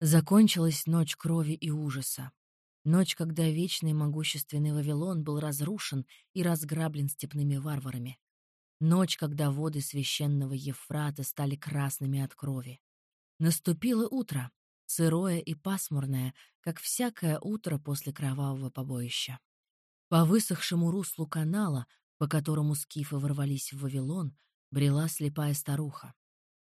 Закончилась ночь крови и ужаса. Ночь, когда вечный могущественный Вавилон был разрушен и разграблен степными варварами. Ночь, когда воды священного Ефрата стали красными от крови. Наступило утро, сырое и пасмурное, как всякое утро после кровавого побоища. По высохшему руслу канала, по которому скифы ворвались в Вавилон, брела слепая старуха.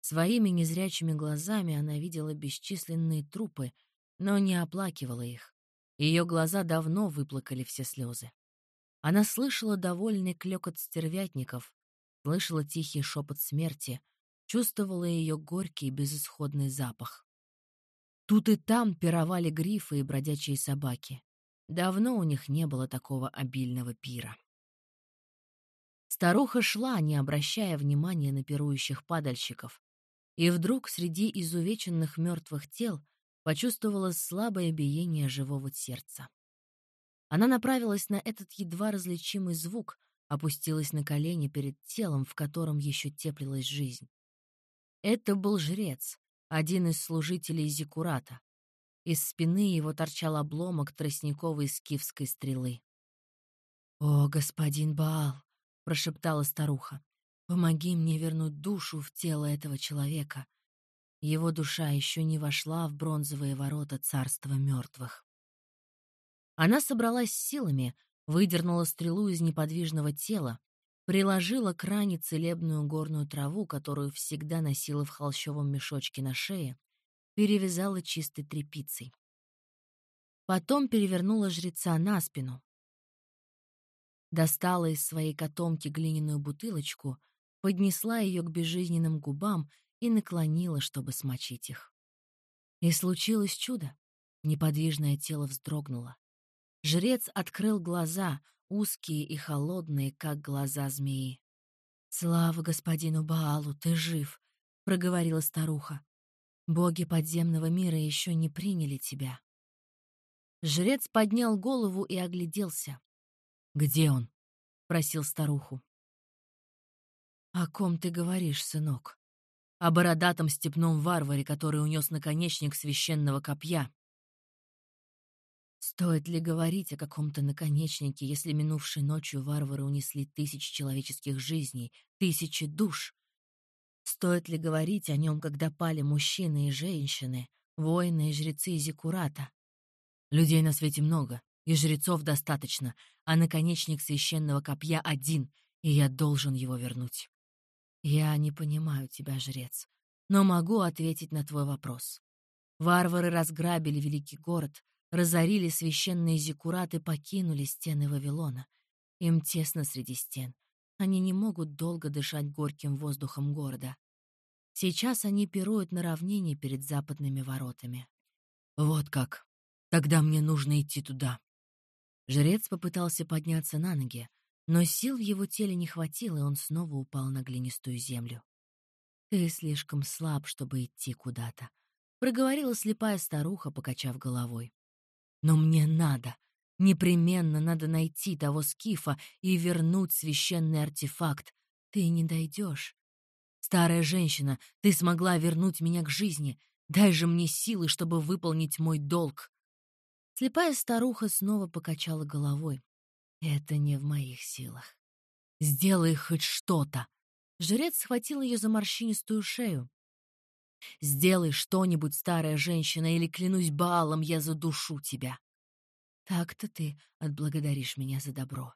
Своими незрячими глазами она видела бесчисленные трупы, но не оплакивала их. Ее глаза давно выплакали все слезы. Она слышала довольный клёкот стервятников, слышала тихий шепот смерти, чувствовала ее горький безысходный запах. Тут и там пировали грифы и бродячие собаки. Давно у них не было такого обильного пира. Старуха шла, не обращая внимания на пирующих падальщиков, и вдруг среди изувеченных мертвых тел почувствовала слабое биение живого сердца. Она направилась на этот едва различимый звук, опустилась на колени перед телом, в котором еще теплилась жизнь. Это был жрец, один из служителей Зикурата. Из спины его торчал обломок тростниковой скифской стрелы. «О, господин Баал!» — прошептала старуха. Помоги мне вернуть душу в тело этого человека. Его душа еще не вошла в бронзовые ворота царства мертвых. Она собралась силами, выдернула стрелу из неподвижного тела, приложила к ране целебную горную траву, которую всегда носила в холщовом мешочке на шее, перевязала чистой тряпицей. Потом перевернула жреца на спину, достала из своей котомки глиняную бутылочку, поднесла ее к безжизненным губам и наклонила, чтобы смочить их. И случилось чудо. Неподвижное тело вздрогнуло. Жрец открыл глаза, узкие и холодные, как глаза змеи. «Слава господину Баалу, ты жив!» — проговорила старуха. «Боги подземного мира еще не приняли тебя». Жрец поднял голову и огляделся. «Где он?» — просил старуху. «О ком ты говоришь, сынок?» «О бородатом степном варваре, который унес наконечник священного копья». Стоит ли говорить о каком-то наконечнике, если минувшей ночью варвары унесли тысячи человеческих жизней, тысячи душ? Стоит ли говорить о нем, когда пали мужчины и женщины, воины и жрецы Зикурата? Людей на свете много, и жрецов достаточно, а наконечник священного копья один, и я должен его вернуть. «Я не понимаю тебя, жрец, но могу ответить на твой вопрос. Варвары разграбили великий город, разорили священные зиккураты, покинули стены Вавилона. Им тесно среди стен. Они не могут долго дышать горьким воздухом города. Сейчас они пируют на равнине перед западными воротами. Вот как. Тогда мне нужно идти туда. Жрец попытался подняться на ноги, но сил в его теле не хватило, и он снова упал на глинистую землю. «Ты слишком слаб, чтобы идти куда-то», — проговорила слепая старуха, покачав головой. «Но мне надо, непременно надо найти того скифа и вернуть священный артефакт. Ты не дойдешь. Старая женщина, ты смогла вернуть меня к жизни. Дай же мне силы, чтобы выполнить мой долг». Слепая старуха снова покачала головой. Это не в моих силах. Сделай хоть что-то. Жрец схватил ее за морщинистую шею. Сделай что-нибудь, старая женщина, или, клянусь Баалом, я задушу тебя. Так-то ты отблагодаришь меня за добро.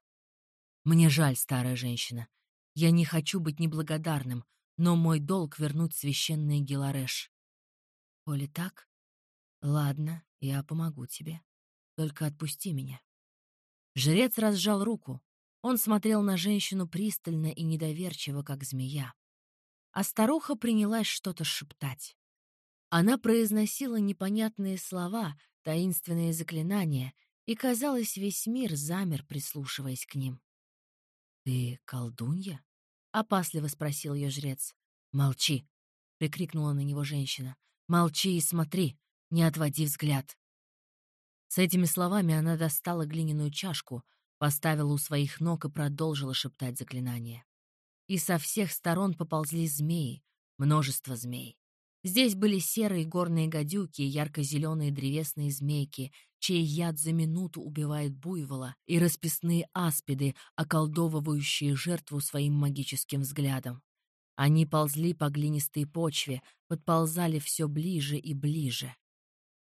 Мне жаль, старая женщина. Я не хочу быть неблагодарным, но мой долг — вернуть священный Гелареш. Коли так, ладно, я помогу тебе. Только отпусти меня. Жрец разжал руку. Он смотрел на женщину пристально и недоверчиво, как змея. А старуха принялась что-то шептать. Она произносила непонятные слова, таинственные заклинания, и, казалось, весь мир замер, прислушиваясь к ним. «Ты колдунья?» — опасливо спросил ее жрец. «Молчи!» — прикрикнула на него женщина. «Молчи и смотри, не отводи взгляд!» С этими словами она достала глиняную чашку, поставила у своих ног и продолжила шептать заклинание. И со всех сторон поползли змеи, множество змей. Здесь были серые горные гадюки и ярко-зеленые древесные змейки, чей яд за минуту убивает буйвола, и расписные аспиды, околдовывающие жертву своим магическим взглядом. Они ползли по глинистой почве, подползали все ближе и ближе.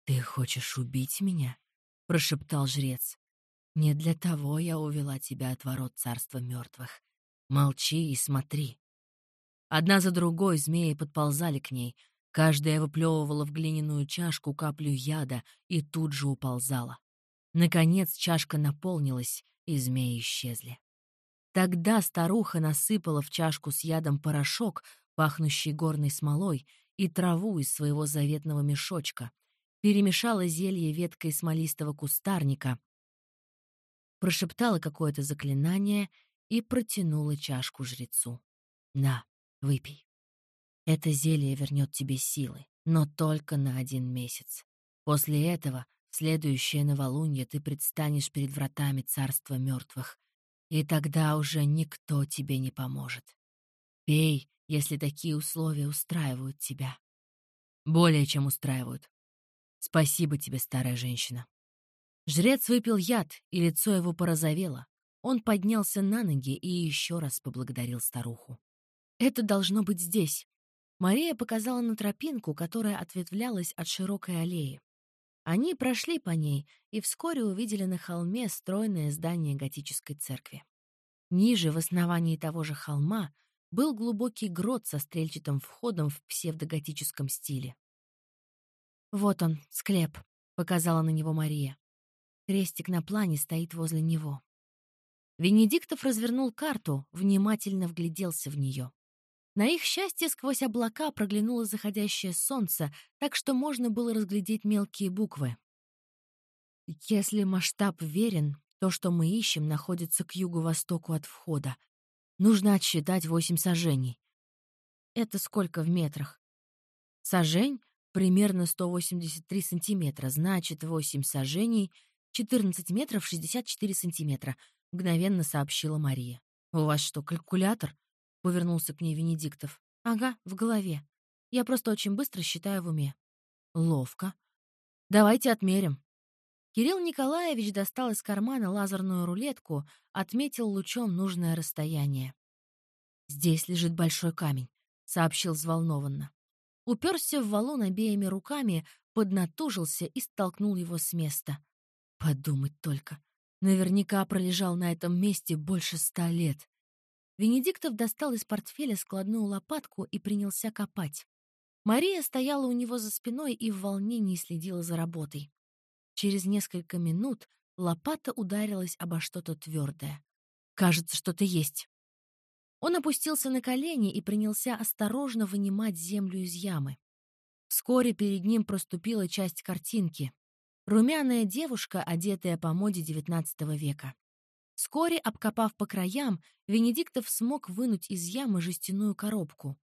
«Ты хочешь убить меня?» — прошептал жрец. «Не для того я увела тебя от ворот царства мертвых. Молчи и смотри». Одна за другой змеи подползали к ней, Каждая выплевывала в глиняную чашку каплю яда и тут же уползала. Наконец чашка наполнилась, и змеи исчезли. Тогда старуха насыпала в чашку с ядом порошок, пахнущий горной смолой, и траву из своего заветного мешочка, перемешала зелье веткой смолистого кустарника, прошептала какое-то заклинание и протянула чашку жрецу. «На, выпей». Это зелье вернет тебе силы, но только на один месяц. После этого, в следующее новолунье, ты предстанешь перед вратами царства мертвых, и тогда уже никто тебе не поможет. Пей, если такие условия устраивают тебя. Более чем устраивают. Спасибо тебе, старая женщина. Жрец выпил яд, и лицо его порозовело. Он поднялся на ноги и еще раз поблагодарил старуху. «Это должно быть здесь», Мария показала на тропинку, которая ответвлялась от широкой аллеи. Они прошли по ней и вскоре увидели на холме стройное здание готической церкви. Ниже, в основании того же холма, был глубокий грот со стрельчатым входом в псевдоготическом стиле. «Вот он, склеп», — показала на него Мария. Крестик на плане стоит возле него. Венедиктов развернул карту, внимательно вгляделся в нее. На их счастье сквозь облака проглянуло заходящее солнце, так что можно было разглядеть мелкие буквы. Если масштаб верен, то, что мы ищем, находится к юго-востоку от входа. Нужно отсчитать восемь сажений. Это сколько в метрах? Сажень — примерно 183 сантиметра, значит, восемь сажений — 14 метров 64 сантиметра, мгновенно сообщила Мария. «У вас что, калькулятор?» — повернулся к ней Венедиктов. «Ага, в голове. Я просто очень быстро считаю в уме». «Ловко. Давайте отмерим». Кирилл Николаевич достал из кармана лазерную рулетку, отметил лучом нужное расстояние. «Здесь лежит большой камень», — сообщил взволнованно. Уперся в валун обеими руками, поднатужился и столкнул его с места. Подумать только. Наверняка пролежал на этом месте больше ста лет. Венедиктов достал из портфеля складную лопатку и принялся копать. Мария стояла у него за спиной и в волнении следила за работой. Через несколько минут лопата ударилась обо что-то твердое. «Кажется, что-то есть». Он опустился на колени и принялся осторожно вынимать землю из ямы. Вскоре перед ним проступила часть картинки. Румяная девушка, одетая по моде XIX века. Вскоре, обкопав по краям, Венедиктов смог вынуть из ямы жестяную коробку.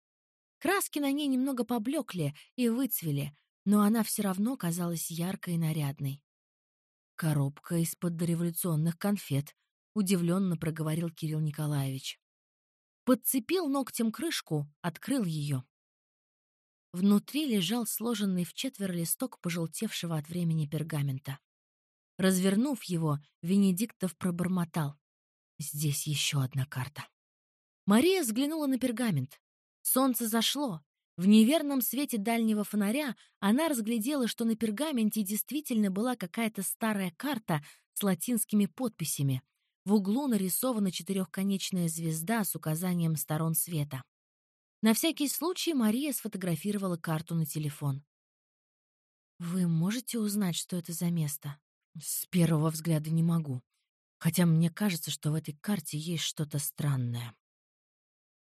Краски на ней немного поблекли и выцвели, но она все равно казалась яркой и нарядной. «Коробка из-под дореволюционных конфет», — удивленно проговорил Кирилл Николаевич. Подцепил ногтем крышку, открыл ее. Внутри лежал сложенный в четверо листок пожелтевшего от времени пергамента. Развернув его, Венедиктов пробормотал. «Здесь еще одна карта». Мария взглянула на пергамент. Солнце зашло. В неверном свете дальнего фонаря она разглядела, что на пергаменте действительно была какая-то старая карта с латинскими подписями. В углу нарисована четырехконечная звезда с указанием сторон света. На всякий случай Мария сфотографировала карту на телефон. «Вы можете узнать, что это за место?» С первого взгляда не могу. Хотя мне кажется, что в этой карте есть что-то странное.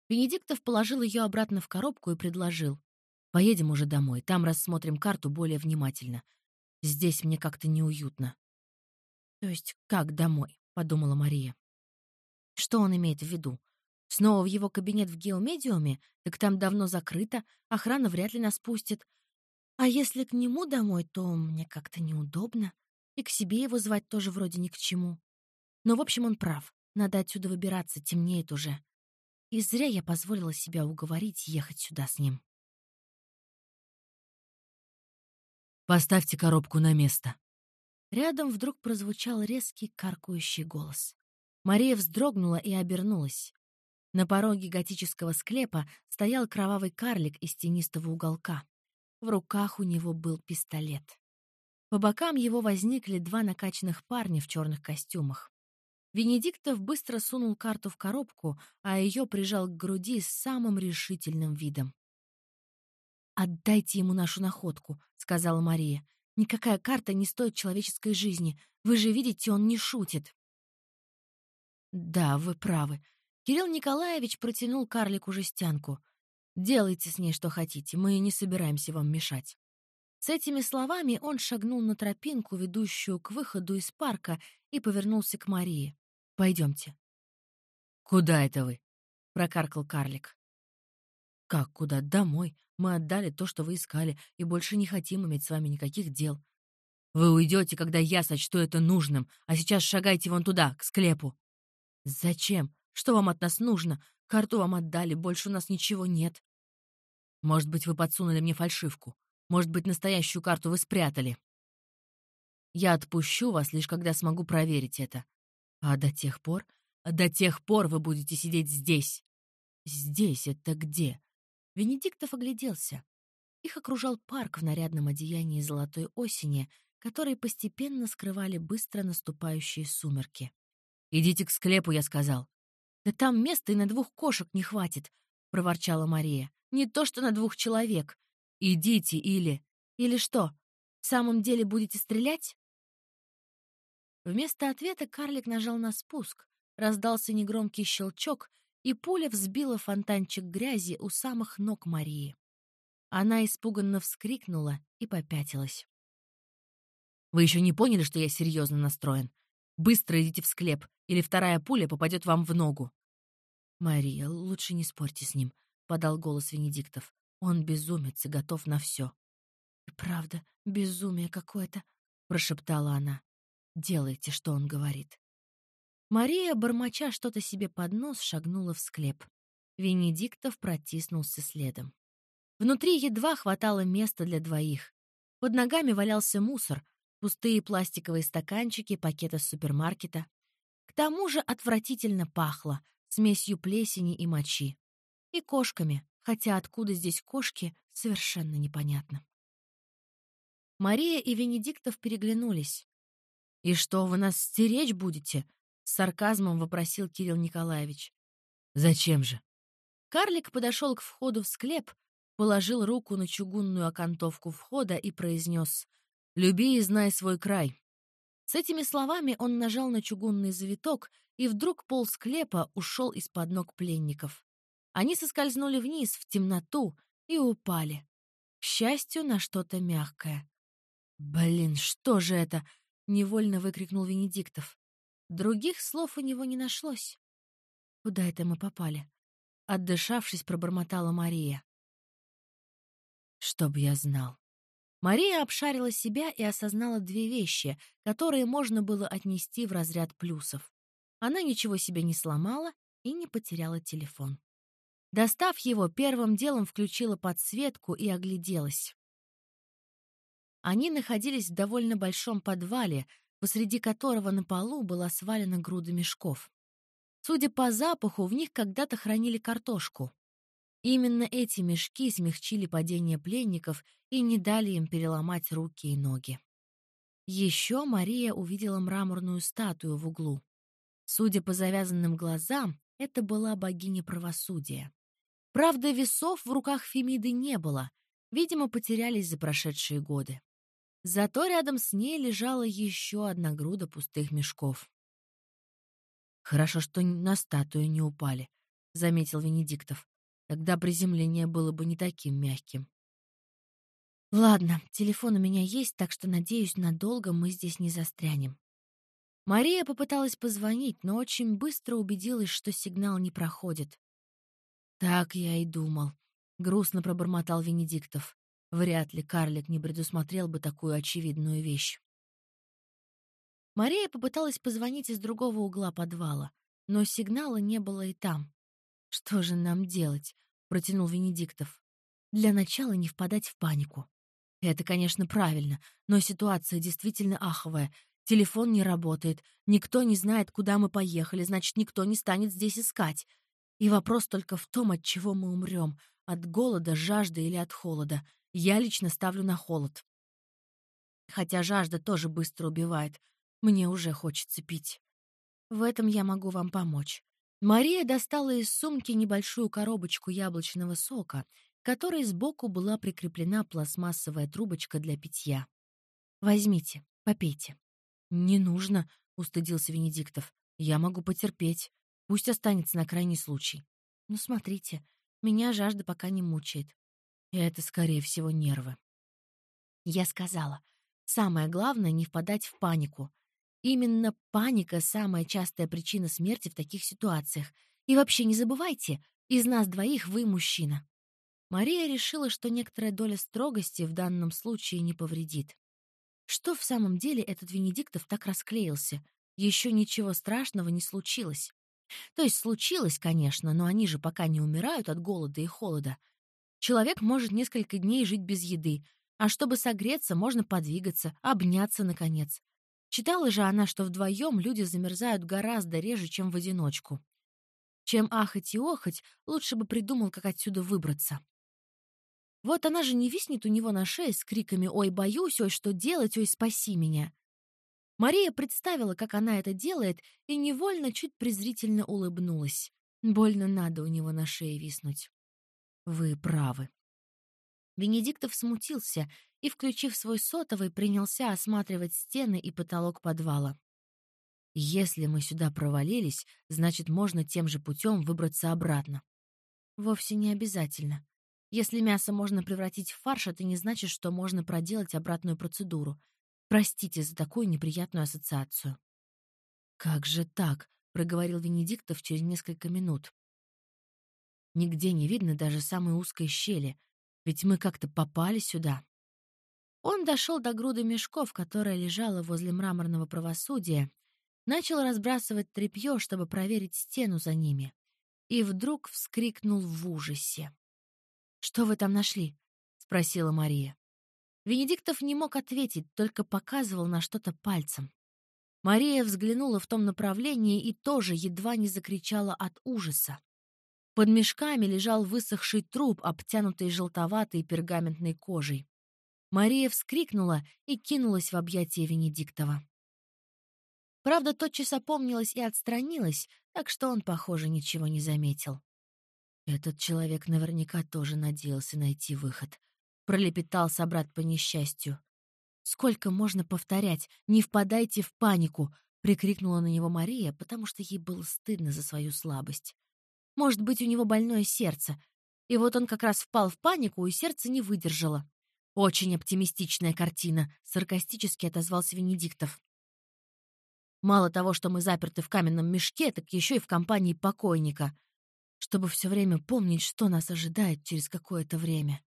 Венедиктов положил ее обратно в коробку и предложил. «Поедем уже домой, там рассмотрим карту более внимательно. Здесь мне как-то неуютно». «То есть как домой?» — подумала Мария. Что он имеет в виду? Снова в его кабинет в геомедиуме? Так там давно закрыто, охрана вряд ли нас пустит. А если к нему домой, то мне как-то неудобно. И к себе его звать тоже вроде ни к чему. Но, в общем, он прав. Надо отсюда выбираться, темнеет уже. И зря я позволила себя уговорить ехать сюда с ним. «Поставьте коробку на место». Рядом вдруг прозвучал резкий каркающий голос. Мария вздрогнула и обернулась. На пороге готического склепа стоял кровавый карлик из тенистого уголка. В руках у него был пистолет. По бокам его возникли два накачанных парня в черных костюмах. Венедиктов быстро сунул карту в коробку, а ее прижал к груди с самым решительным видом. «Отдайте ему нашу находку», — сказала Мария. «Никакая карта не стоит человеческой жизни. Вы же видите, он не шутит». «Да, вы правы». Кирилл Николаевич протянул карлику жестянку. «Делайте с ней что хотите, мы не собираемся вам мешать». С этими словами он шагнул на тропинку, ведущую к выходу из парка, и повернулся к Марии. «Пойдемте». «Куда это вы?» — прокаркал карлик. «Как куда? Домой. Мы отдали то, что вы искали, и больше не хотим иметь с вами никаких дел. Вы уйдете, когда я сочту это нужным, а сейчас шагайте вон туда, к склепу». «Зачем? Что вам от нас нужно? Карту вам отдали, больше у нас ничего нет». «Может быть, вы подсунули мне фальшивку. Может быть, настоящую карту вы спрятали. Я отпущу вас, лишь когда смогу проверить это. А до тех пор... До тех пор вы будете сидеть здесь. Здесь это где? Венедиктов огляделся. Их окружал парк в нарядном одеянии золотой осени, которые постепенно скрывали быстро наступающие сумерки. «Идите к склепу», — я сказал. «Да там места и на двух кошек не хватит», — проворчала Мария. «Не то что на двух человек. Идите или... Или что, в самом деле будете стрелять?» Вместо ответа карлик нажал на спуск, раздался негромкий щелчок, и пуля взбила фонтанчик грязи у самых ног Марии. Она испуганно вскрикнула и попятилась. «Вы еще не поняли, что я серьезно настроен? Быстро идите в склеп, или вторая пуля попадет вам в ногу». «Мария, лучше не спорьте с ним», — подал голос Венедиктов. «Он безумец и готов на все». «И правда, безумие какое-то», — прошептала она. «Делайте, что он говорит». Мария, бормоча что-то себе под нос, шагнула в склеп. Венедиктов протиснулся следом. Внутри едва хватало места для двоих. Под ногами валялся мусор, пустые пластиковые стаканчики, пакеты с супермаркета. К тому же отвратительно пахло, смесью плесени и мочи. И кошками, хотя откуда здесь кошки, совершенно непонятно. Мария и Венедиктов переглянулись. «И что, вы нас стеречь будете?» С сарказмом вопросил Кирилл Николаевич. «Зачем же?» Карлик подошел к входу в склеп, положил руку на чугунную окантовку входа и произнес «Люби и знай свой край». С этими словами он нажал на чугунный завиток, и вдруг пол склепа ушел из-под ног пленников. Они соскользнули вниз, в темноту, и упали. К счастью, на что-то мягкое. «Блин, что же это?» — невольно выкрикнул Венедиктов. Других слов у него не нашлось. Куда это мы попали? Отдышавшись, пробормотала Мария. Чтоб я знал. Мария обшарила себя и осознала две вещи, которые можно было отнести в разряд плюсов. Она ничего себе не сломала и не потеряла телефон. Достав его, первым делом включила подсветку и огляделась. Они находились в довольно большом подвале, посреди которого на полу была свалена груда мешков. Судя по запаху, в них когда-то хранили картошку. Именно эти мешки смягчили падение пленников и не дали им переломать руки и ноги. Еще Мария увидела мраморную статую в углу. Судя по завязанным глазам, это была богиня правосудия. Правда, весов в руках Фемиды не было, видимо, потерялись за прошедшие годы. Зато рядом с ней лежала еще одна груда пустых мешков. «Хорошо, что на статую не упали», — заметил Венедиктов. «Тогда приземление было бы не таким мягким». «Ладно, телефон у меня есть, так что, надеюсь, надолго мы здесь не застрянем». Мария попыталась позвонить, но очень быстро убедилась, что сигнал не проходит. «Так я и думал», — грустно пробормотал Венедиктов. Вряд ли карлик не предусмотрел бы такую очевидную вещь. Мария попыталась позвонить из другого угла подвала, но сигнала не было и там. «Что же нам делать?» — протянул Венедиктов. «Для начала не впадать в панику. Это, конечно, правильно, но ситуация действительно аховая. Телефон не работает, никто не знает, куда мы поехали, значит, никто не станет здесь искать. И вопрос только в том, от чего мы умрем. От голода, жажды или от холода. Я лично ставлю на холод. Хотя жажда тоже быстро убивает. Мне уже хочется пить. В этом я могу вам помочь. Мария достала из сумки небольшую коробочку яблочного сока, которой сбоку была прикреплена пластмассовая трубочка для питья. «Возьмите, попейте». «Не нужно», — устыдился Венедиктов. «Я могу потерпеть. Пусть останется на крайний случай». «Ну, смотрите, меня жажда пока не мучает. И это, скорее всего, нервы». Я сказала, самое главное — не впадать в панику. Именно паника — самая частая причина смерти в таких ситуациях. И вообще не забывайте, из нас двоих вы мужчина. Мария решила, что некоторая доля строгости в данном случае не повредит. Что в самом деле этот Венедиктов так расклеился? Еще ничего страшного не случилось. То есть случилось, конечно, но они же пока не умирают от голода и холода. Человек может несколько дней жить без еды, а чтобы согреться, можно подвигаться, обняться, наконец. Читала же она, что вдвоем люди замерзают гораздо реже, чем в одиночку. Чем ахать и охать, лучше бы придумал, как отсюда выбраться. Вот она же не виснет у него на шее с криками «Ой, боюсь! Ой, что делать? Ой, спаси меня!» Мария представила, как она это делает, и невольно чуть презрительно улыбнулась. Больно надо у него на шее виснуть. «Вы правы». Венедиктов смутился и, включив свой сотовый, принялся осматривать стены и потолок подвала. Если мы сюда провалились, значит, можно тем же путем выбраться обратно. Вовсе не обязательно. Если мясо можно превратить в фарш, это не значит, что можно проделать обратную процедуру. Простите за такую неприятную ассоциацию. «Как же так?» — проговорил Венедиктов через несколько минут. «Нигде не видно даже самой узкой щели, ведь мы как-то попали сюда». Он дошел до груды мешков, которая лежала возле мраморного правосудия, начал разбрасывать тряпье, чтобы проверить стену за ними, и вдруг вскрикнул в ужасе. «Что вы там нашли?» — спросила Мария. Венедиктов не мог ответить, только показывал на что-то пальцем. Мария взглянула в том направлении и тоже едва не закричала от ужаса. Под мешками лежал высохший труп, обтянутый желтоватой пергаментной кожей. Мария вскрикнула и кинулась в объятия Венедиктова. Правда, тотчас опомнилась и отстранилась, так что он, похоже, ничего не заметил. Этот человек наверняка тоже надеялся найти выход. Пролепетал собрат по несчастью. «Сколько можно повторять? Не впадайте в панику!» — прикрикнула на него Мария, потому что ей было стыдно за свою слабость. «Может быть, у него больное сердце. И вот он как раз впал в панику, и сердце не выдержало». «Очень оптимистичная картина», — саркастически отозвался Венедиктов. «Мало того, что мы заперты в каменном мешке, так еще и в компании покойника чтобы все время помнить, что нас ожидает через какое-то время.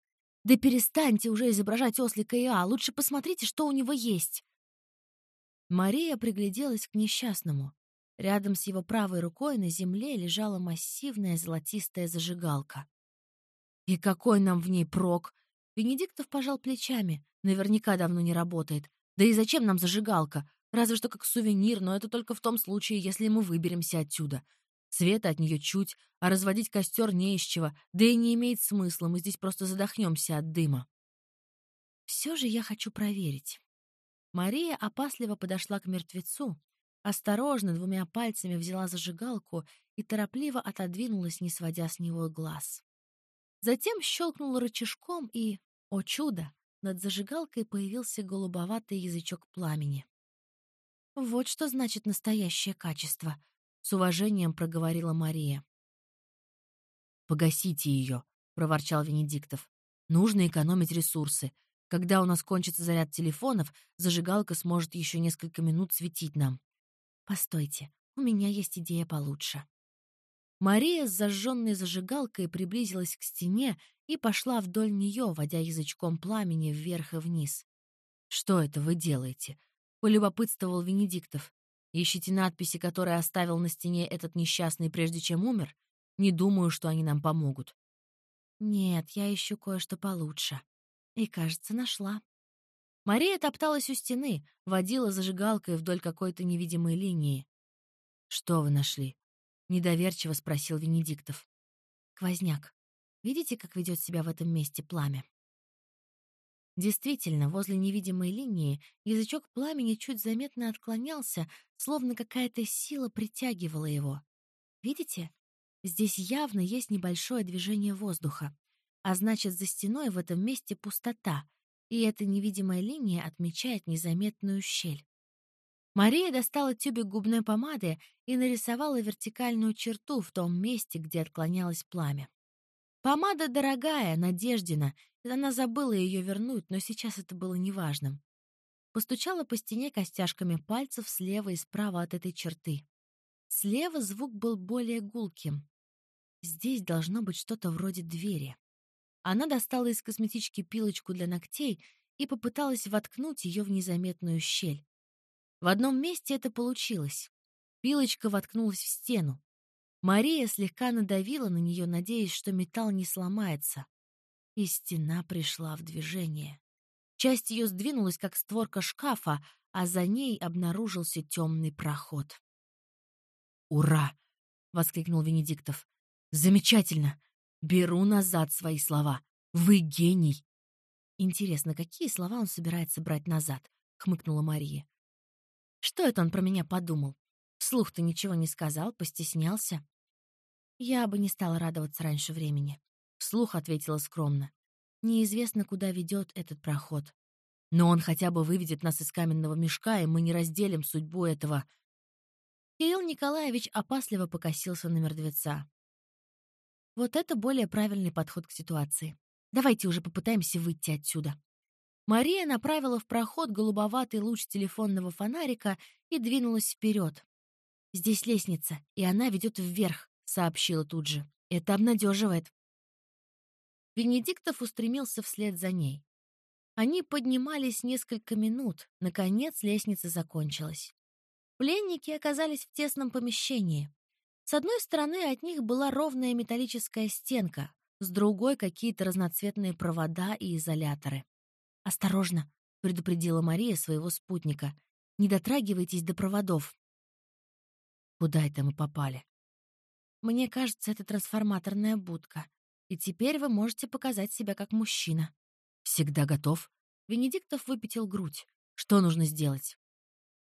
Да перестаньте уже изображать ослика Иа, лучше посмотрите, что у него есть. Мария пригляделась к несчастному. Рядом с его правой рукой на земле лежала массивная золотистая зажигалка. «И какой нам в ней прок?» Венедиктов пожал плечами. «Наверняка давно не работает. Да и зачем нам зажигалка? Разве что как сувенир, но это только в том случае, если мы выберемся отсюда. Света от нее чуть, а разводить костер не из чего, да и не имеет смысла, мы здесь просто задохнемся от дыма. Все же я хочу проверить. Мария опасливо подошла к мертвецу, осторожно двумя пальцами взяла зажигалку и торопливо отодвинулась, не сводя с него глаз. Затем щелкнула рычажком и, о чудо, над зажигалкой появился голубоватый язычок пламени. Вот что значит настоящее качество —— с уважением проговорила Мария. «Погасите ее», — проворчал Венедиктов. «Нужно экономить ресурсы. Когда у нас кончится заряд телефонов, зажигалка сможет еще несколько минут светить нам». «Постойте, у меня есть идея получше». Мария с зажженной зажигалкой приблизилась к стене и пошла вдоль нее, водя язычком пламени вверх и вниз. «Что это вы делаете?» — полюбопытствовал Венедиктов. Ищите надписи, которые оставил на стене этот несчастный, прежде чем умер? Не думаю, что они нам помогут. Нет, я ищу кое-что получше. И, кажется, нашла. Мария топталась у стены, водила зажигалкой вдоль какой-то невидимой линии. «Что вы нашли?» — недоверчиво спросил Венедиктов. «Квозняк. Видите, как ведет себя в этом месте пламя?» Действительно, возле невидимой линии язычок пламени чуть заметно отклонялся, словно какая-то сила притягивала его. Видите? Здесь явно есть небольшое движение воздуха. А значит, за стеной в этом месте пустота, и эта невидимая линия отмечает незаметную щель. Мария достала тюбик губной помады и нарисовала вертикальную черту в том месте, где отклонялось пламя. Помада дорогая, Надеждина, она забыла ее вернуть, но сейчас это было неважным. Постучала по стене костяшками пальцев слева и справа от этой черты. Слева звук был более гулким. Здесь должно быть что-то вроде двери. Она достала из косметички пилочку для ногтей и попыталась воткнуть ее в незаметную щель. В одном месте это получилось. Пилочка воткнулась в стену. Мария слегка надавила на нее, надеясь, что металл не сломается. И стена пришла в движение. Часть ее сдвинулась, как створка шкафа, а за ней обнаружился темный проход. «Ура!» — воскликнул Венедиктов. «Замечательно! Беру назад свои слова. Вы гений!» «Интересно, какие слова он собирается брать назад?» — хмыкнула Мария. «Что это он про меня подумал? Вслух-то ничего не сказал, постеснялся?» «Я бы не стала радоваться раньше времени», — вслух ответила скромно. «Неизвестно, куда ведет этот проход. Но он хотя бы выведет нас из каменного мешка, и мы не разделим судьбу этого...» Кирилл Николаевич опасливо покосился на мертвеца. Вот это более правильный подход к ситуации. Давайте уже попытаемся выйти отсюда. Мария направила в проход голубоватый луч телефонного фонарика и двинулась вперед. «Здесь лестница, и она ведет вверх», — сообщила тут же. «Это обнадеживает». Венедиктов устремился вслед за ней. Они поднимались несколько минут. Наконец лестница закончилась. Пленники оказались в тесном помещении. С одной стороны от них была ровная металлическая стенка, с другой — какие-то разноцветные провода и изоляторы. «Осторожно!» — предупредила Мария своего спутника. «Не дотрагивайтесь до проводов». «Куда это мы попали?» «Мне кажется, это трансформаторная будка. И теперь вы можете показать себя как мужчина». «Всегда готов?» Венедиктов выпятил грудь. «Что нужно сделать?»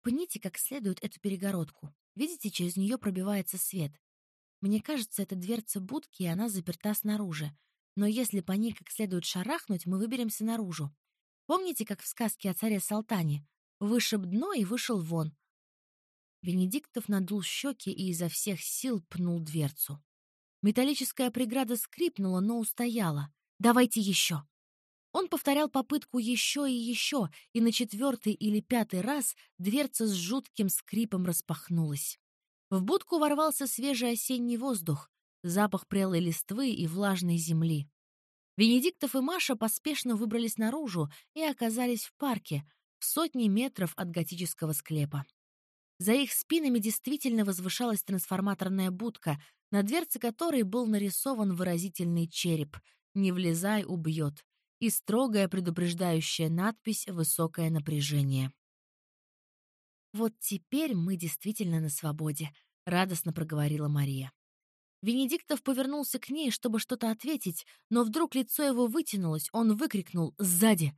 «Пните как следует эту перегородку. Видите, через нее пробивается свет. Мне кажется, это дверца будки, и она заперта снаружи. Но если по ней как следует шарахнуть, мы выберемся наружу. Помните, как в сказке о царе Салтане? Вышиб дно и вышел вон. Венедиктов надул щеки и изо всех сил пнул дверцу. Металлическая преграда скрипнула, но устояла. «Давайте еще!» Он повторял попытку еще и еще, и на четвертый или пятый раз дверца с жутким скрипом распахнулась. В будку ворвался свежий осенний воздух, запах прелой листвы и влажной земли. Венедиктов и Маша поспешно выбрались наружу и оказались в парке, в сотни метров от готического склепа. За их спинами действительно возвышалась трансформаторная будка, на дверце которой был нарисован выразительный череп «Не влезай, убьет» и строгая предупреждающая надпись «Высокое напряжение». «Вот теперь мы действительно на свободе», — радостно проговорила Мария. Венедиктов повернулся к ней, чтобы что-то ответить, но вдруг лицо его вытянулось, он выкрикнул «Сзади!».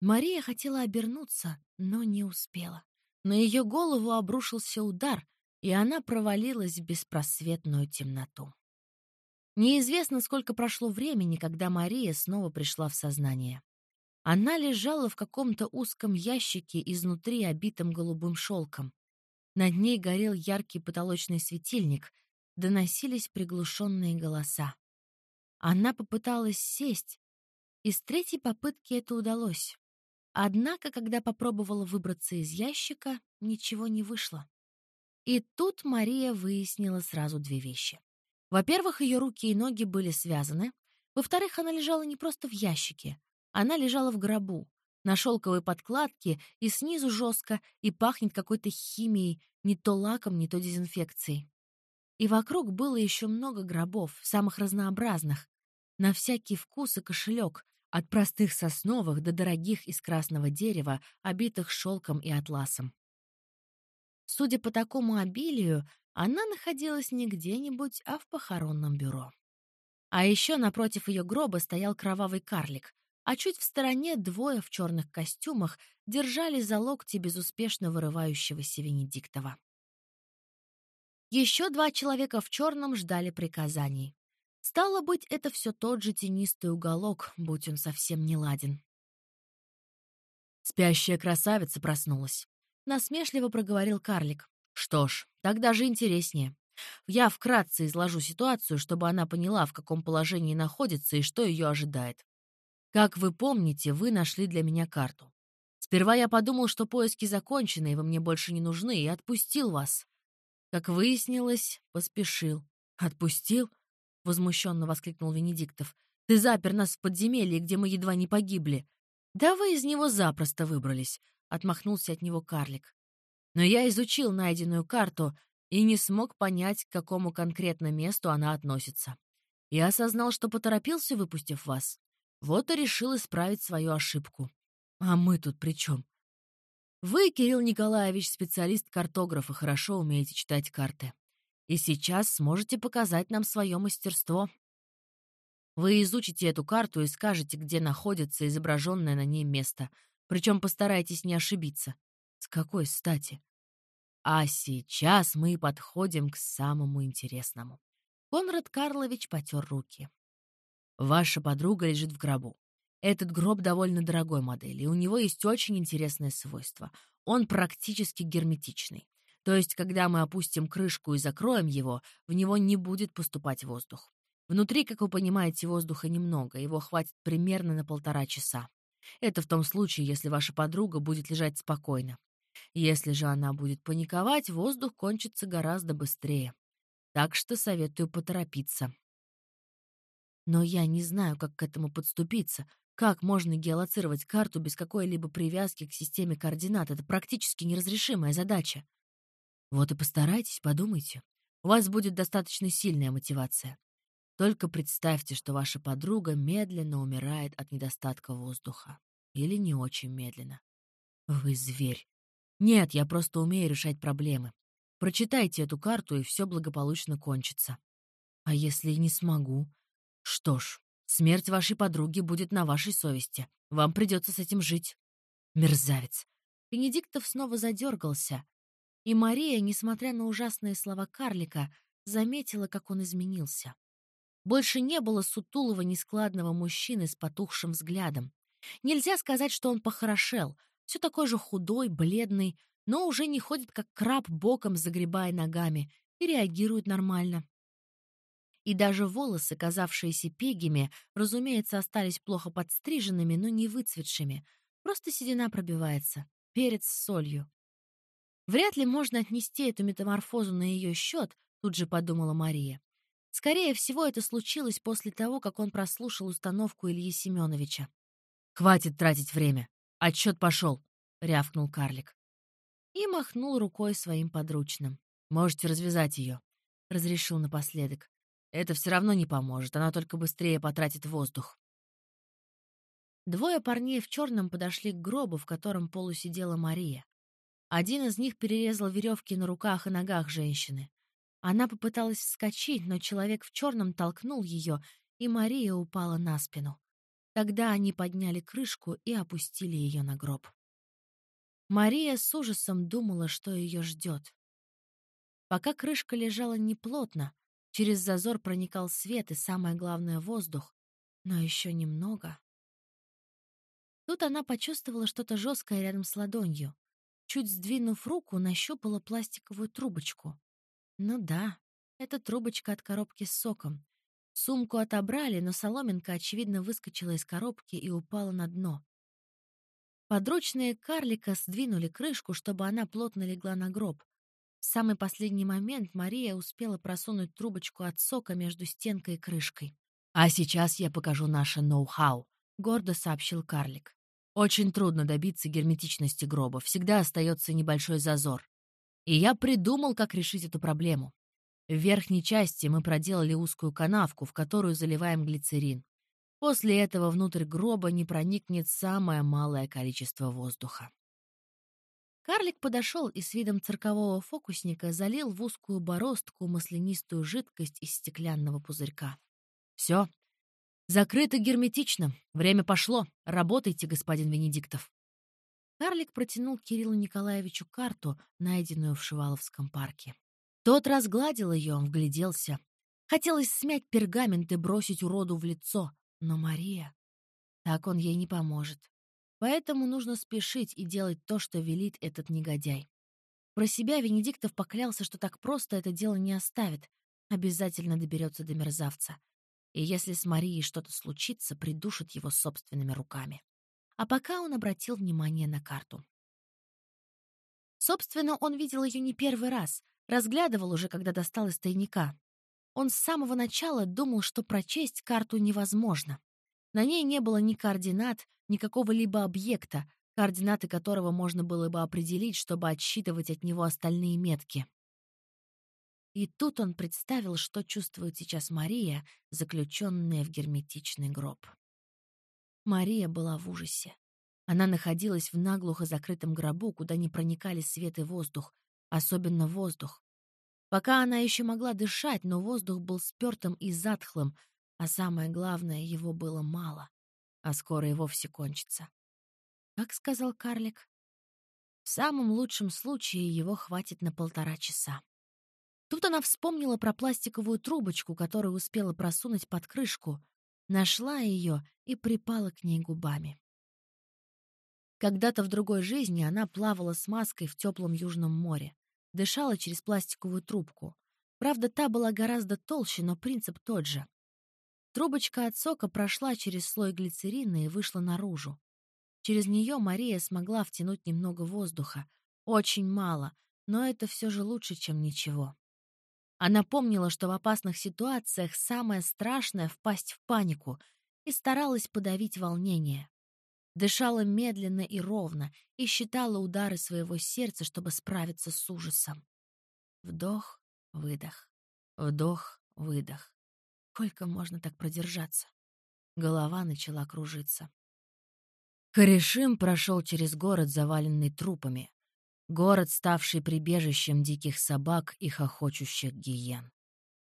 Мария хотела обернуться, но не успела. На ее голову обрушился удар, и она провалилась в беспросветную темноту. Неизвестно, сколько прошло времени, когда Мария снова пришла в сознание. Она лежала в каком-то узком ящике изнутри, обитом голубым шелком. Над ней горел яркий потолочный светильник, доносились приглушенные голоса. Она попыталась сесть, и с третьей попытки это удалось. Однако, когда попробовала выбраться из ящика, ничего не вышло. И тут Мария выяснила сразу две вещи. Во-первых, ее руки и ноги были связаны. Во-вторых, она лежала не просто в ящике. Она лежала в гробу, на шелковой подкладке, и снизу жестко, и пахнет какой-то химией, не то лаком, не то дезинфекцией. И вокруг было еще много гробов, самых разнообразных. На всякий вкус и кошелек, От простых сосновых до дорогих из красного дерева, обитых шелком и атласом. Судя по такому обилию, она находилась не где-нибудь, а в похоронном бюро. А еще напротив ее гроба стоял кровавый карлик, а чуть в стороне двое в черных костюмах держали за локти безуспешно вырывающегося Венедиктова. Еще два человека в черном ждали приказаний. Стало быть, это все тот же тенистый уголок, будь он совсем не ладен. Спящая красавица проснулась. Насмешливо проговорил карлик. Что ж, так даже интереснее. Я вкратце изложу ситуацию, чтобы она поняла, в каком положении находится и что ее ожидает. Как вы помните, вы нашли для меня карту. Сперва я подумал, что поиски закончены, и вы мне больше не нужны, и отпустил вас. Как выяснилось, поспешил. «Отпустил?» — возмущенно воскликнул Венедиктов. «Ты запер нас в подземелье, где мы едва не погибли. Да вы из него запросто выбрались», — отмахнулся от него карлик. «Но я изучил найденную карту и не смог понять, к какому конкретно месту она относится. Я осознал, что поторопился, выпустив вас. Вот и решил исправить свою ошибку. А мы тут при чем? Вы, Кирилл Николаевич, специалист-картограф и хорошо умеете читать карты. И сейчас сможете показать нам свое мастерство. Вы изучите эту карту и скажете, где находится изображенное на ней место. Причем постарайтесь не ошибиться. С какой стати? А сейчас мы подходим к самому интересному. Конрад Карлович потер руки. Ваша подруга лежит в гробу. Этот гроб довольно дорогой модели, и у него есть очень интересное свойство. Он практически герметичный. То есть, когда мы опустим крышку и закроем его, в него не будет поступать воздух. Внутри, как вы понимаете, воздуха немного, его хватит примерно на полтора часа. Это в том случае, если ваша подруга будет лежать спокойно. Если же она будет паниковать, воздух кончится гораздо быстрее. Так что советую поторопиться. Но я не знаю, как к этому подступиться. Как можно геолоцировать карту без какой-либо привязки к системе координат? Это практически неразрешимая задача. Вот и постарайтесь, подумайте. У вас будет достаточно сильная мотивация. Только представьте, что ваша подруга медленно умирает от недостатка воздуха. Или не очень медленно. Вы зверь. Нет, я просто умею решать проблемы. Прочитайте эту карту, и все благополучно кончится. А если не смогу? Что ж, смерть вашей подруги будет на вашей совести. Вам придется с этим жить. Мерзавец. Бенедиктов снова задергался. И Мария, несмотря на ужасные слова карлика, заметила, как он изменился. Больше не было сутулого, нескладного мужчины с потухшим взглядом. Нельзя сказать, что он похорошел. Все такой же худой, бледный, но уже не ходит, как краб, боком загребая ногами, и реагирует нормально. И даже волосы, казавшиеся пегими, разумеется, остались плохо подстриженными, но не выцветшими. Просто седина пробивается. Перец с солью. Вряд ли можно отнести эту метаморфозу на ее счет, тут же подумала Мария. Скорее всего, это случилось после того, как он прослушал установку Ильи Семеновича. «Хватит тратить время. Отчет пошел», — рявкнул карлик. И махнул рукой своим подручным. «Можете развязать ее», — разрешил напоследок. Это все равно не поможет, она только быстрее потратит воздух. Двое парней в черном подошли к гробу, в котором полусидела Мария. Один из них перерезал веревки на руках и ногах женщины. Она попыталась вскочить, но человек в черном толкнул ее, и Мария упала на спину. Тогда они подняли крышку и опустили ее на гроб. Мария с ужасом думала, что ее ждет. Пока крышка лежала неплотно, Через зазор проникал свет и, самое главное, воздух. Но еще немного. Тут она почувствовала что-то жесткое рядом с ладонью. Чуть сдвинув руку, нащупала пластиковую трубочку. Ну да, это трубочка от коробки с соком. Сумку отобрали, но соломинка, очевидно, выскочила из коробки и упала на дно. Подручные карлика сдвинули крышку, чтобы она плотно легла на гроб. В самый последний момент Мария успела просунуть трубочку от сока между стенкой и крышкой. «А сейчас я покажу наше ноу-хау», — гордо сообщил карлик. «Очень трудно добиться герметичности гроба, всегда остается небольшой зазор. И я придумал, как решить эту проблему. В верхней части мы проделали узкую канавку, в которую заливаем глицерин. После этого внутрь гроба не проникнет самое малое количество воздуха. Карлик подошел и с видом циркового фокусника залил в узкую бороздку маслянистую жидкость из стеклянного пузырька. Все. Закрыто герметично. Время пошло. Работайте, господин Венедиктов. Карлик протянул Кириллу Николаевичу карту, найденную в Шуваловском парке. Тот разгладил ее, вгляделся. Хотелось смять пергамент и бросить уроду в лицо, но Мария... Так он ей не поможет. Поэтому нужно спешить и делать то, что велит этот негодяй. Про себя Венедиктов поклялся, что так просто это дело не оставит, обязательно доберется до мерзавца. И если с Марией что-то случится, придушит его собственными руками. А пока он обратил внимание на карту. Собственно, он видел ее не первый раз, разглядывал уже, когда достал из тайника. Он с самого начала думал, что прочесть карту невозможно. На ней не было ни координат, ни какого-либо объекта, координаты которого можно было бы определить, чтобы отсчитывать от него остальные метки. И тут он представил, что чувствует сейчас Мария, заключенная в герметичный гроб. Мария была в ужасе. Она находилась в наглухо закрытом гробу, куда не проникали свет и воздух, особенно воздух. Пока она еще могла дышать, но воздух был спёртым и затхлым, а самое главное, его было мало, а скоро и вовсе кончится. Как сказал карлик, в самом лучшем случае его хватит на полтора часа. Тут она вспомнила про пластиковую трубочку, которую успела просунуть под крышку, нашла ее и припала к ней губами. Когда-то в другой жизни она плавала с маской в теплом Южном море, дышала через пластиковую трубку. Правда, та была гораздо толще, но принцип тот же. Трубочка от сока прошла через слой глицерина и вышла наружу. Через нее Мария смогла втянуть немного воздуха. Очень мало, но это все же лучше, чем ничего. Она помнила, что в опасных ситуациях самое страшное — впасть в панику, и старалась подавить волнение. Дышала медленно и ровно и считала удары своего сердца, чтобы справиться с ужасом. Вдох, выдох, вдох, выдох. Сколько можно так продержаться? Голова начала кружиться. Корешим прошел через город, заваленный трупами. Город, ставший прибежищем диких собак и хохочущих гиен.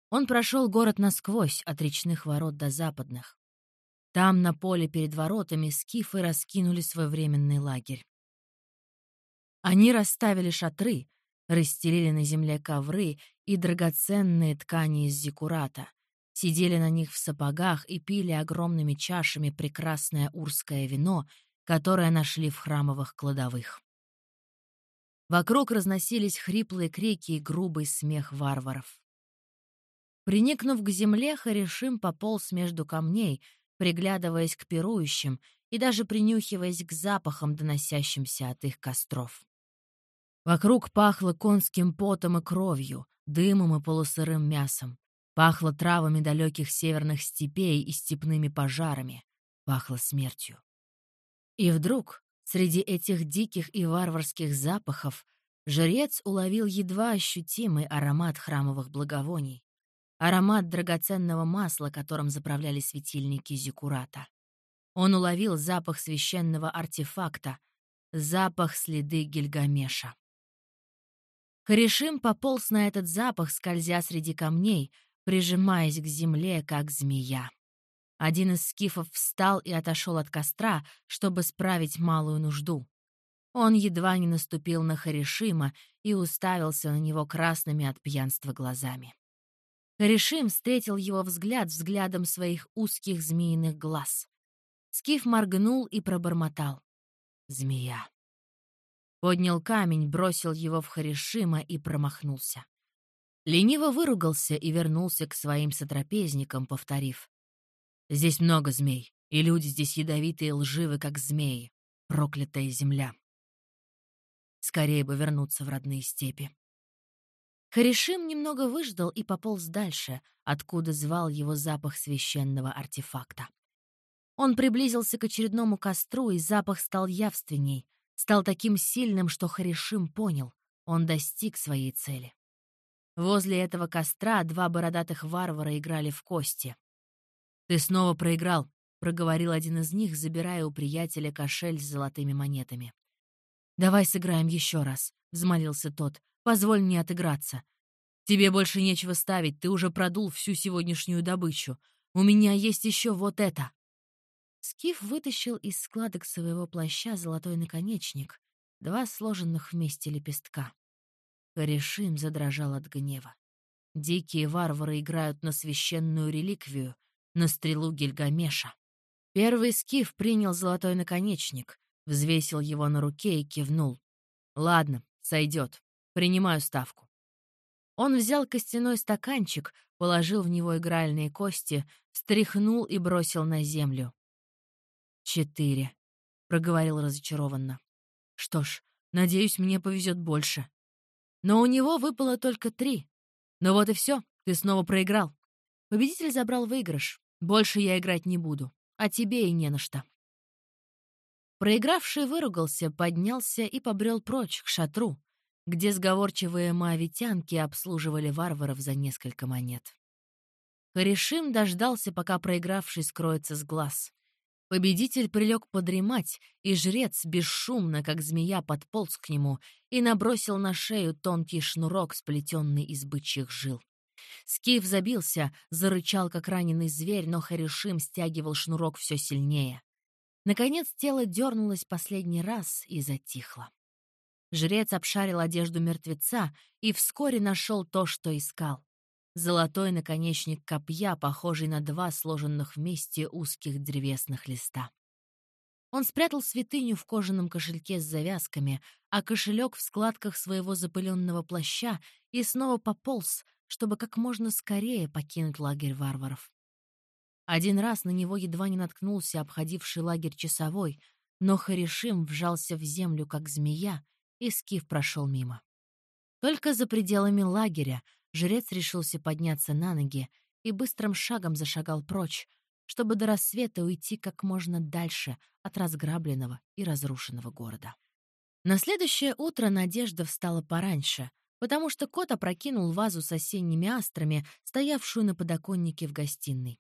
Он прошел город насквозь, от речных ворот до западных. Там, на поле перед воротами, скифы раскинули свой временный лагерь. Они расставили шатры, расстелили на земле ковры и драгоценные ткани из зикурата, сидели на них в сапогах и пили огромными чашами прекрасное урское вино, которое нашли в храмовых кладовых. Вокруг разносились хриплые крики и грубый смех варваров. Приникнув к земле, Харишим пополз между камней, приглядываясь к пирующим и даже принюхиваясь к запахам, доносящимся от их костров. Вокруг пахло конским потом и кровью, дымом и полусырым мясом. Пахло травами далеких северных степей и степными пожарами. Пахло смертью. И вдруг, среди этих диких и варварских запахов, жрец уловил едва ощутимый аромат храмовых благовоний. Аромат драгоценного масла, которым заправляли светильники Зикурата. Он уловил запах священного артефакта, запах следы Гильгамеша. Харишим пополз на этот запах, скользя среди камней, прижимаясь к земле, как змея. Один из скифов встал и отошел от костра, чтобы справить малую нужду. Он едва не наступил на Харишима и уставился на него красными от пьянства глазами. Харишим встретил его взгляд взглядом своих узких змеиных глаз. Скиф моргнул и пробормотал. «Змея». Поднял камень, бросил его в Харишима и промахнулся. Лениво выругался и вернулся к своим сотрапезникам, повторив. «Здесь много змей, и люди здесь ядовитые и лживы, как змеи. Проклятая земля!» Скорее бы вернуться в родные степи. Харишим немного выждал и пополз дальше, откуда звал его запах священного артефакта. Он приблизился к очередному костру, и запах стал явственней, стал таким сильным, что Харишим понял — он достиг своей цели. Возле этого костра два бородатых варвара играли в кости. «Ты снова проиграл», — проговорил один из них, забирая у приятеля кошель с золотыми монетами. «Давай сыграем еще раз», — взмолился тот. «Позволь мне отыграться. Тебе больше нечего ставить, ты уже продул всю сегодняшнюю добычу. У меня есть еще вот это». Скиф вытащил из складок своего плаща золотой наконечник, два сложенных вместе лепестка. Корешим задрожал от гнева. Дикие варвары играют на священную реликвию, на стрелу Гильгамеша. Первый скиф принял золотой наконечник, взвесил его на руке и кивнул. «Ладно, сойдет. Принимаю ставку». Он взял костяной стаканчик, положил в него игральные кости, встряхнул и бросил на землю. «Четыре», — проговорил разочарованно. «Что ж, надеюсь, мне повезет больше». Но у него выпало только три. Ну вот и все, ты снова проиграл. Победитель забрал выигрыш. Больше я играть не буду. А тебе и не на что. Проигравший выругался, поднялся и побрел прочь, к шатру, где сговорчивые маавитянки обслуживали варваров за несколько монет. Корешим дождался, пока проигравший скроется с глаз. Победитель прилег подремать, и жрец бесшумно, как змея, подполз к нему и набросил на шею тонкий шнурок, сплетенный из бычьих жил. Скиф забился, зарычал, как раненый зверь, но Харишим стягивал шнурок все сильнее. Наконец тело дернулось последний раз и затихло. Жрец обшарил одежду мертвеца и вскоре нашел то, что искал. Золотой наконечник копья, похожий на два сложенных вместе узких древесных листа. Он спрятал святыню в кожаном кошельке с завязками, а кошелек в складках своего запыленного плаща и снова пополз, чтобы как можно скорее покинуть лагерь варваров. Один раз на него едва не наткнулся обходивший лагерь часовой, но Харишим вжался в землю, как змея, и Скиф прошел мимо. Только за пределами лагеря жрец решился подняться на ноги и быстрым шагом зашагал прочь, чтобы до рассвета уйти как можно дальше от разграбленного и разрушенного города. На следующее утро Надежда встала пораньше, потому что кот опрокинул вазу с осенними астрами, стоявшую на подоконнике в гостиной.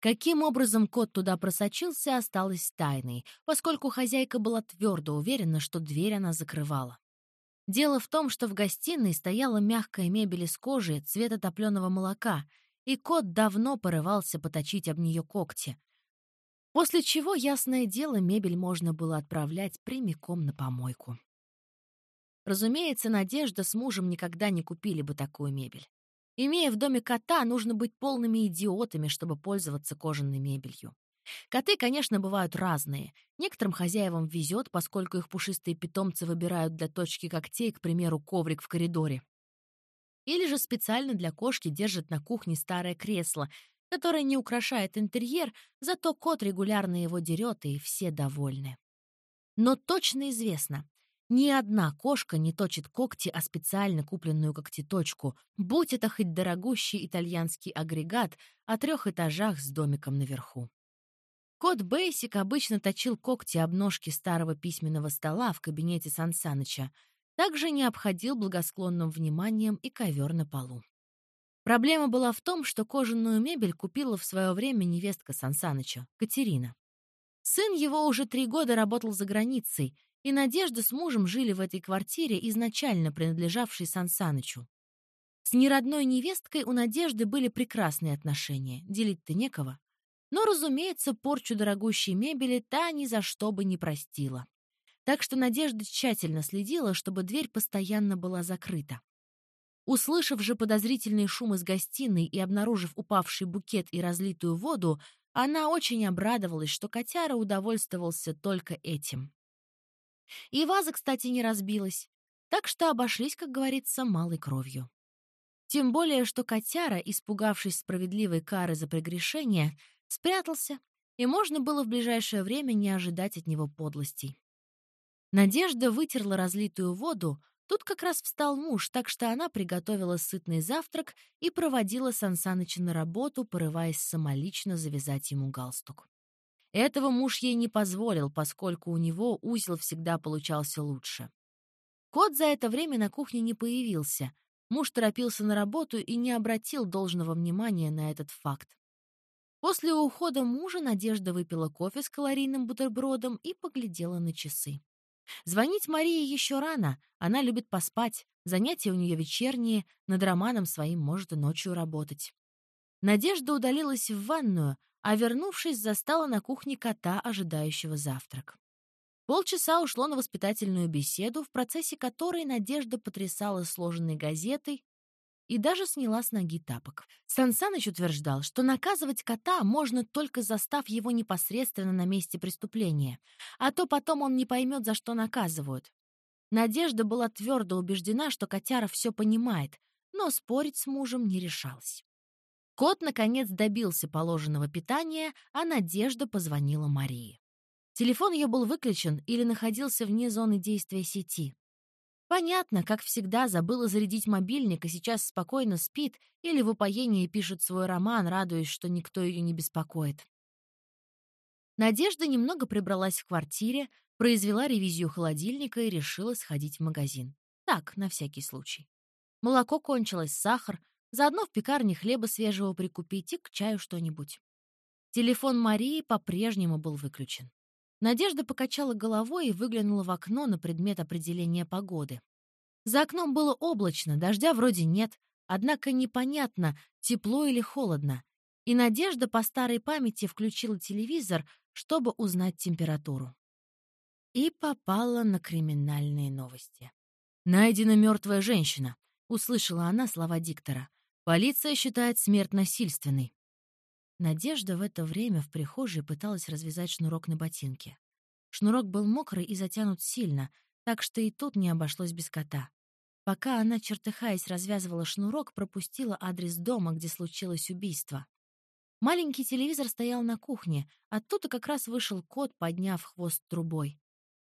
Каким образом кот туда просочился, осталось тайной, поскольку хозяйка была твердо уверена, что дверь она закрывала. Дело в том, что в гостиной стояла мягкая мебель из кожи цвета топленого молока, и кот давно порывался поточить об нее когти. После чего, ясное дело, мебель можно было отправлять прямиком на помойку. Разумеется, Надежда с мужем никогда не купили бы такую мебель. Имея в доме кота, нужно быть полными идиотами, чтобы пользоваться кожаной мебелью. Коты, конечно, бывают разные. Некоторым хозяевам везет, поскольку их пушистые питомцы выбирают для точки когтей, к примеру, коврик в коридоре. Или же специально для кошки держат на кухне старое кресло, которое не украшает интерьер, зато кот регулярно его дерет, и все довольны. Но точно известно, ни одна кошка не точит когти, а специально купленную когтеточку, будь это хоть дорогущий итальянский агрегат о трех этажах с домиком наверху. Кот Бейсик обычно точил когти обножки старого письменного стола в кабинете Сансаныча, также не обходил благосклонным вниманием и ковер на полу. Проблема была в том, что кожаную мебель купила в свое время невестка Сансаныча, Катерина. Сын его уже три года работал за границей, и Надежда с мужем жили в этой квартире, изначально принадлежавшей Сансанычу. С неродной невесткой у Надежды были прекрасные отношения, делить-то некого. Но, разумеется, порчу дорогущей мебели та ни за что бы не простила. Так что Надежда тщательно следила, чтобы дверь постоянно была закрыта. Услышав же подозрительный шум из гостиной и обнаружив упавший букет и разлитую воду, она очень обрадовалась, что котяра удовольствовался только этим. И ваза, кстати, не разбилась, так что обошлись, как говорится, малой кровью. Тем более, что котяра, испугавшись справедливой кары за прегрешение, спрятался, и можно было в ближайшее время не ожидать от него подлостей. Надежда вытерла разлитую воду, тут как раз встал муж, так что она приготовила сытный завтрак и проводила Сансаныча на работу, порываясь самолично завязать ему галстук. Этого муж ей не позволил, поскольку у него узел всегда получался лучше. Кот за это время на кухне не появился. Муж торопился на работу и не обратил должного внимания на этот факт. После ухода мужа Надежда выпила кофе с калорийным бутербродом и поглядела на часы. Звонить Марии еще рано, она любит поспать, занятия у нее вечерние, над романом своим может и ночью работать. Надежда удалилась в ванную, а, вернувшись, застала на кухне кота, ожидающего завтрак. Полчаса ушло на воспитательную беседу, в процессе которой Надежда потрясала сложенной газетой, и даже сняла с ноги тапок. Сансаныч утверждал, что наказывать кота можно только застав его непосредственно на месте преступления, а то потом он не поймет, за что наказывают. Надежда была твердо убеждена, что котяра все понимает, но спорить с мужем не решалась. Кот, наконец, добился положенного питания, а Надежда позвонила Марии. Телефон ее был выключен или находился вне зоны действия сети. Понятно, как всегда, забыла зарядить мобильник и сейчас спокойно спит или в упоении пишет свой роман, радуясь, что никто ее не беспокоит. Надежда немного прибралась в квартире, произвела ревизию холодильника и решила сходить в магазин. Так, на всякий случай. Молоко кончилось, сахар, заодно в пекарне хлеба свежего прикупить и к чаю что-нибудь. Телефон Марии по-прежнему был выключен. Надежда покачала головой и выглянула в окно на предмет определения погоды. За окном было облачно, дождя вроде нет, однако непонятно, тепло или холодно. И Надежда по старой памяти включила телевизор, чтобы узнать температуру. И попала на криминальные новости. «Найдена мертвая женщина», — услышала она слова диктора. «Полиция считает смерть насильственной. Надежда в это время в прихожей пыталась развязать шнурок на ботинке. Шнурок был мокрый и затянут сильно, так что и тут не обошлось без кота. Пока она, чертыхаясь, развязывала шнурок, пропустила адрес дома, где случилось убийство. Маленький телевизор стоял на кухне, оттуда как раз вышел кот, подняв хвост трубой.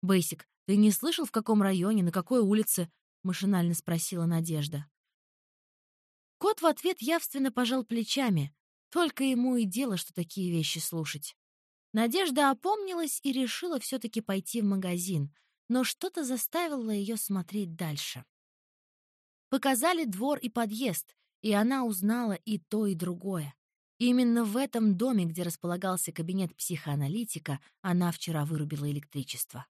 «Бейсик, ты не слышал, в каком районе, на какой улице?» — машинально спросила Надежда. Кот в ответ явственно пожал плечами, только ему и дело, что такие вещи слушать. Надежда опомнилась и решила все-таки пойти в магазин, но что-то заставило ее смотреть дальше. Показали двор и подъезд, и она узнала и то, и другое. Именно в этом доме, где располагался кабинет психоаналитика, она вчера вырубила электричество.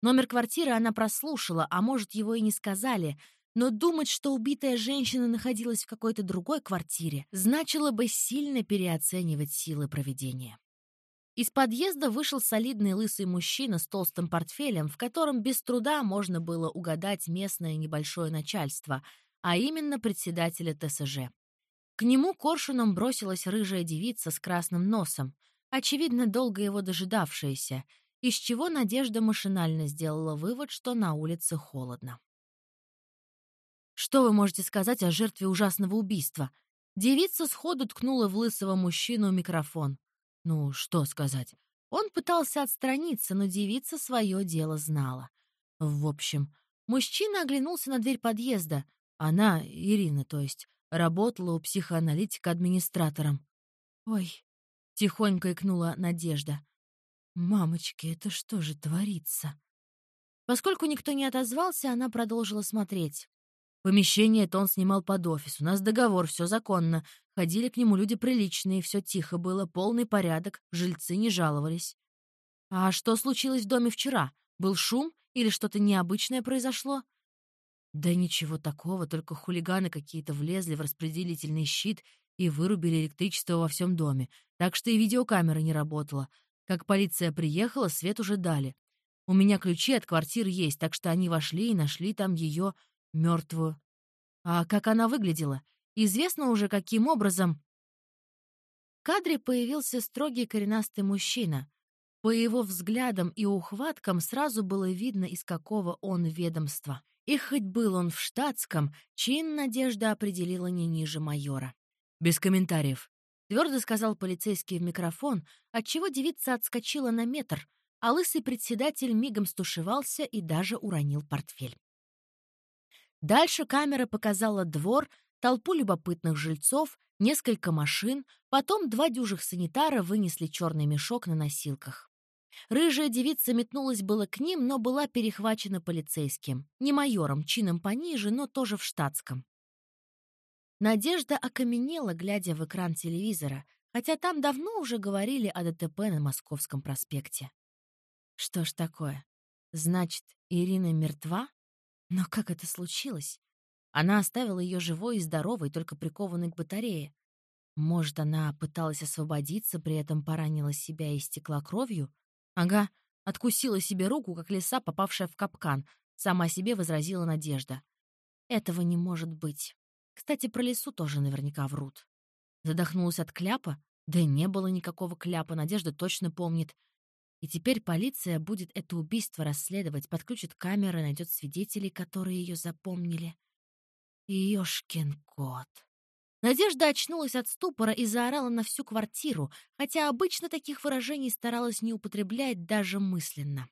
Номер квартиры она прослушала, а может, его и не сказали, но думать, что убитая женщина находилась в какой-то другой квартире, значило бы сильно переоценивать силы проведения. Из подъезда вышел солидный лысый мужчина с толстым портфелем, в котором без труда можно было угадать местное небольшое начальство, а именно председателя ТСЖ. К нему коршуном бросилась рыжая девица с красным носом, очевидно, долго его дожидавшаяся, из чего Надежда машинально сделала вывод, что на улице холодно. Что вы можете сказать о жертве ужасного убийства? Девица сходу ткнула в лысого мужчину микрофон. Ну, что сказать? Он пытался отстраниться, но девица свое дело знала. В общем, мужчина оглянулся на дверь подъезда. Она, Ирина, то есть, работала у психоаналитика администратором. «Ой», — тихонько икнула Надежда. «Мамочки, это что же творится?» Поскольку никто не отозвался, она продолжила смотреть. Помещение это он снимал под офис. У нас договор, все законно. Ходили к нему люди приличные, все тихо было, полный порядок, жильцы не жаловались. А что случилось в доме вчера? Был шум или что-то необычное произошло? Да ничего такого, только хулиганы какие-то влезли в распределительный щит и вырубили электричество во всем доме, так что и видеокамера не работала. Как полиция приехала, свет уже дали. У меня ключи от квартир есть, так что они вошли и нашли там ее Мертвую. А как она выглядела? Известно уже, каким образом? В кадре появился строгий коренастый мужчина. По его взглядам и ухваткам сразу было видно, из какого он ведомства. И хоть был он в штатском, чин Надежда определила не ниже майора. «Без комментариев», — твердо сказал полицейский в микрофон, отчего девица отскочила на метр, а лысый председатель мигом стушевался и даже уронил портфель. Дальше камера показала двор, толпу любопытных жильцов, несколько машин, потом два дюжих санитара вынесли черный мешок на носилках. Рыжая девица метнулась было к ним, но была перехвачена полицейским. Не майором, чином пониже, но тоже в штатском. Надежда окаменела, глядя в экран телевизора, хотя там давно уже говорили о ДТП на Московском проспекте. Что ж такое? Значит, Ирина мертва? Но как это случилось? Она оставила ее живой и здоровой, только прикованной к батарее. Может, она пыталась освободиться, при этом поранила себя и стекла кровью? Ага, откусила себе руку, как лиса, попавшая в капкан. Сама себе возразила Надежда. Этого не может быть. Кстати, про лису тоже наверняка врут. Задохнулась от кляпа? Да не было никакого кляпа, Надежда точно помнит. И теперь полиция будет это убийство расследовать, подключит камеры, найдет свидетелей, которые ее запомнили. Ёшкин кот. Надежда очнулась от ступора и заорала на всю квартиру, хотя обычно таких выражений старалась не употреблять даже мысленно.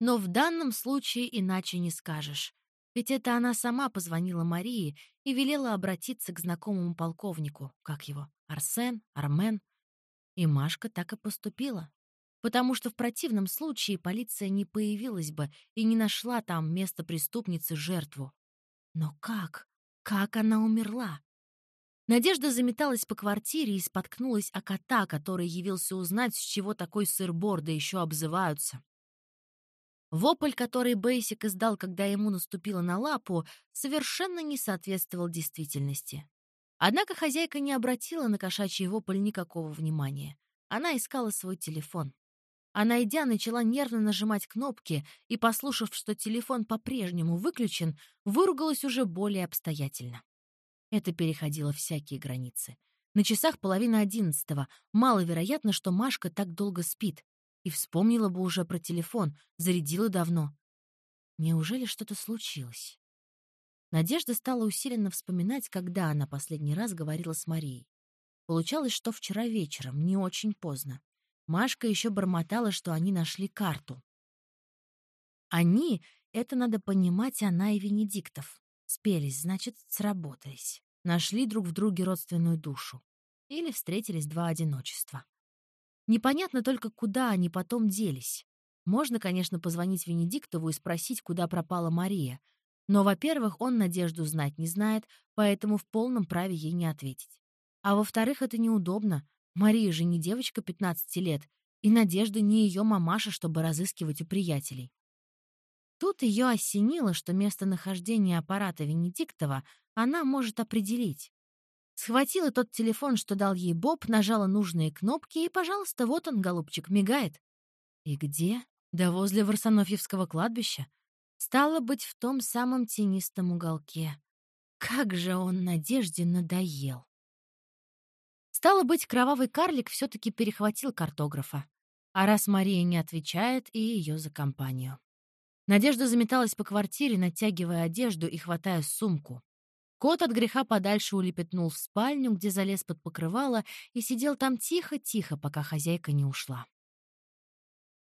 Но в данном случае иначе не скажешь. Ведь это она сама позвонила Марии и велела обратиться к знакомому полковнику, как его, Арсен, Армен. И Машка так и поступила. Потому что в противном случае полиция не появилась бы и не нашла там место преступницы жертву. Но как? Как она умерла? Надежда заметалась по квартире и споткнулась о кота, который явился узнать, с чего такой сыр-бор, да еще обзываются. Вопль, который Бейсик издал, когда ему наступила на лапу, совершенно не соответствовал действительности. Однако хозяйка не обратила на кошачий вопль никакого внимания. Она искала свой телефон. А найдя, начала нервно нажимать кнопки и, послушав, что телефон по-прежнему выключен, выругалась уже более обстоятельно. Это переходило всякие границы. На часах половина одиннадцатого. Маловероятно, что Машка так долго спит. И вспомнила бы уже про телефон, зарядила давно. Неужели что-то случилось? Надежда стала усиленно вспоминать, когда она последний раз говорила с Марией. Получалось, что вчера вечером, не очень поздно. Машка еще бормотала, что они нашли карту. Они — это надо понимать она и Венедиктов. Спелись, значит, сработались. Нашли друг в друге родственную душу. Или встретились два одиночества. Непонятно только, куда они потом делись. Можно, конечно, позвонить Венедиктову и спросить, куда пропала Мария. Но, во-первых, он Надежду знать не знает, поэтому в полном праве ей не ответить. А во-вторых, это неудобно. Мария же не девочка 15 лет, и Надежда не ее мамаша, чтобы разыскивать у приятелей. Тут ее осенило, что местонахождение аппарата Венедиктова она может определить. Схватила тот телефон, что дал ей Боб, нажала нужные кнопки, и, пожалуйста, вот он, голубчик, мигает. И где? Да возле Варсонофьевского кладбища. Стало быть, в том самом тенистом уголке. Как же он Надежде надоел. Стало быть, кровавый карлик все-таки перехватил картографа. А раз Мария не отвечает, и ее за компанию. Надежда заметалась по квартире, натягивая одежду и хватая сумку. Кот от греха подальше улепетнул в спальню, где залез под покрывало и сидел там тихо-тихо, пока хозяйка не ушла.